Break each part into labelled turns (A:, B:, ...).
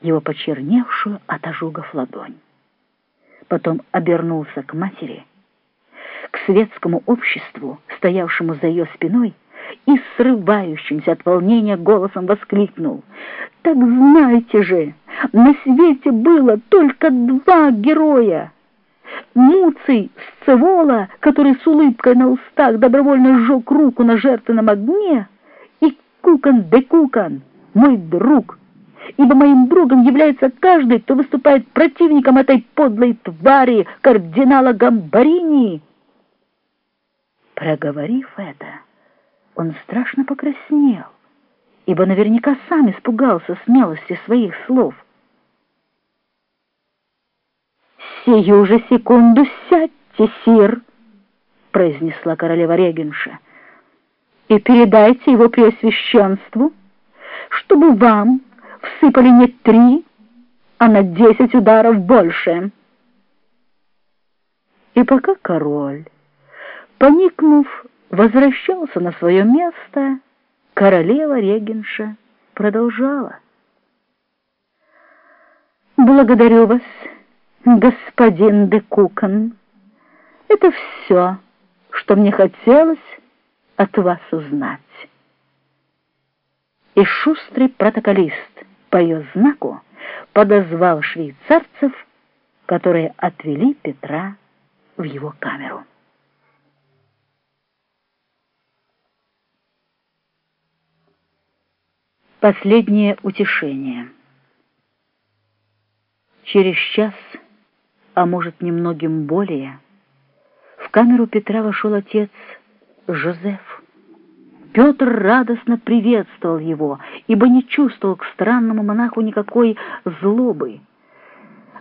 A: его почерневшую от ожогов ладонь. Потом обернулся к матери, к светскому обществу, стоявшему за ее спиной, и срывающимся от волнения голосом воскликнул. «Так знайте же, на свете было только два героя!» Муций Сцевола, который с улыбкой на устах добровольно сжег руку на жертвенном огне, и Кукан де Кукан, мой друг, ибо моим другом является каждый, кто выступает противником этой подлой твари, кардинала Гамбарини. Проговорив это, он страшно покраснел, ибо наверняка сам испугался смелости своих слов. «Сию же секунду сядьте, сир!» — произнесла королева Регенша. «И передайте его преосвященству, чтобы вам всыпали не три, а на десять ударов больше». И пока король, поникнув, возвращался на свое место, королева Регенша продолжала. «Благодарю вас, господин де Кукон. Это все, что мне хотелось от вас узнать». И шустрый протоколист по ее знаку подозвал швейцарцев, которые отвели Петра в его камеру. Последнее утешение. Через час, а может немногим более, в камеру Петра вошел отец Жозеф. Петр радостно приветствовал его, ибо не чувствовал к странному монаху никакой злобы.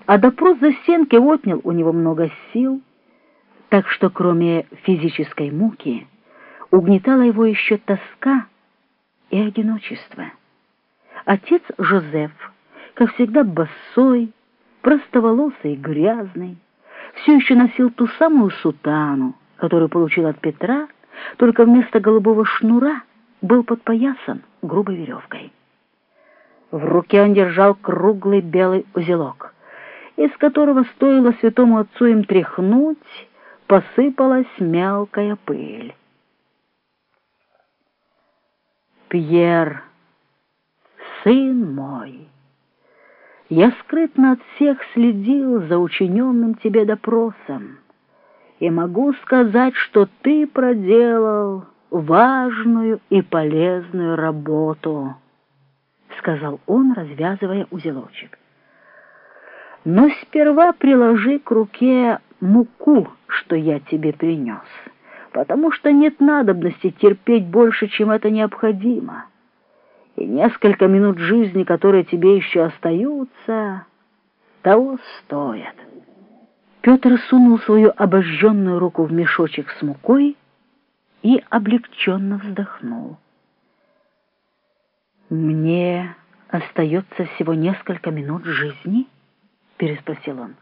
A: А допрос за стенки отнял у него много сил, так что кроме физической муки угнетала его еще тоска и одиночество. Отец Жозеф, как всегда босой, простоволосый и грязный, все еще носил ту самую сутану, которую получил от Петра, только вместо голубого шнура был подпоясан грубой веревкой. В руке он держал круглый белый узелок, из которого стоило святому отцу им тряхнуть, посыпалась мелкая пыль. Пьер сын мой, я скрытно от всех следил за учиненным тебе допросом, и могу сказать, что ты проделал важную и полезную работу, — сказал он, развязывая узелочек. Но сперва приложи к руке муку, что я тебе принес, потому что нет надобности терпеть больше, чем это необходимо и несколько минут жизни, которые тебе еще остаются, того стоят. Петр сунул свою обожженную руку в мешочек с мукой и облегченно вздохнул. «Мне остается всего несколько минут жизни?» — переспросил он.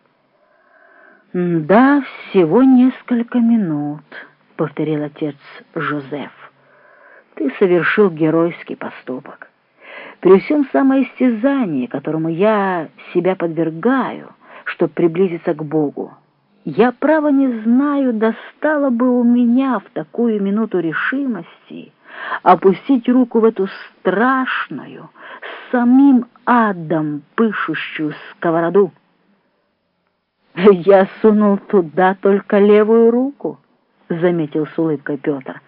A: «Да, всего несколько минут», — повторил отец Жозеф. Ты совершил геройский поступок. При всем самоистязании, которому я себя подвергаю, чтобы приблизиться к Богу, я, право, не знаю, достало бы у меня в такую минуту решимости опустить руку в эту страшную, самим адом пышущую сковороду. «Я сунул туда только левую руку», — заметил с улыбкой Петр.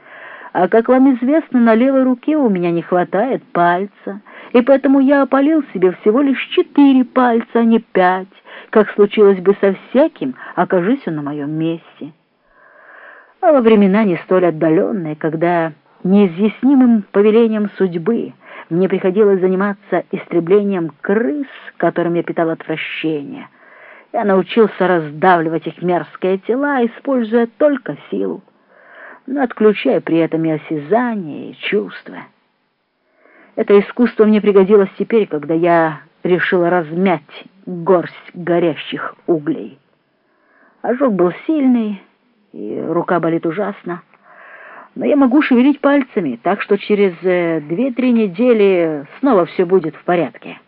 A: А, как вам известно, на левой руке у меня не хватает пальца, и поэтому я опалил себе всего лишь четыре пальца, а не пять, как случилось бы со всяким, окажись он на моем месте. А во времена не столь отдаленные, когда неизъяснимым повелением судьбы мне приходилось заниматься истреблением крыс, которым я питал отвращение, я научился раздавливать их мерзкие тела, используя только силу но отключая при этом и осязание, и чувства. Это искусство мне пригодилось теперь, когда я решила размять горсть горящих углей. Ожог был сильный, и рука болит ужасно. Но я могу шевелить пальцами, так что через э, две-три недели снова все будет в порядке.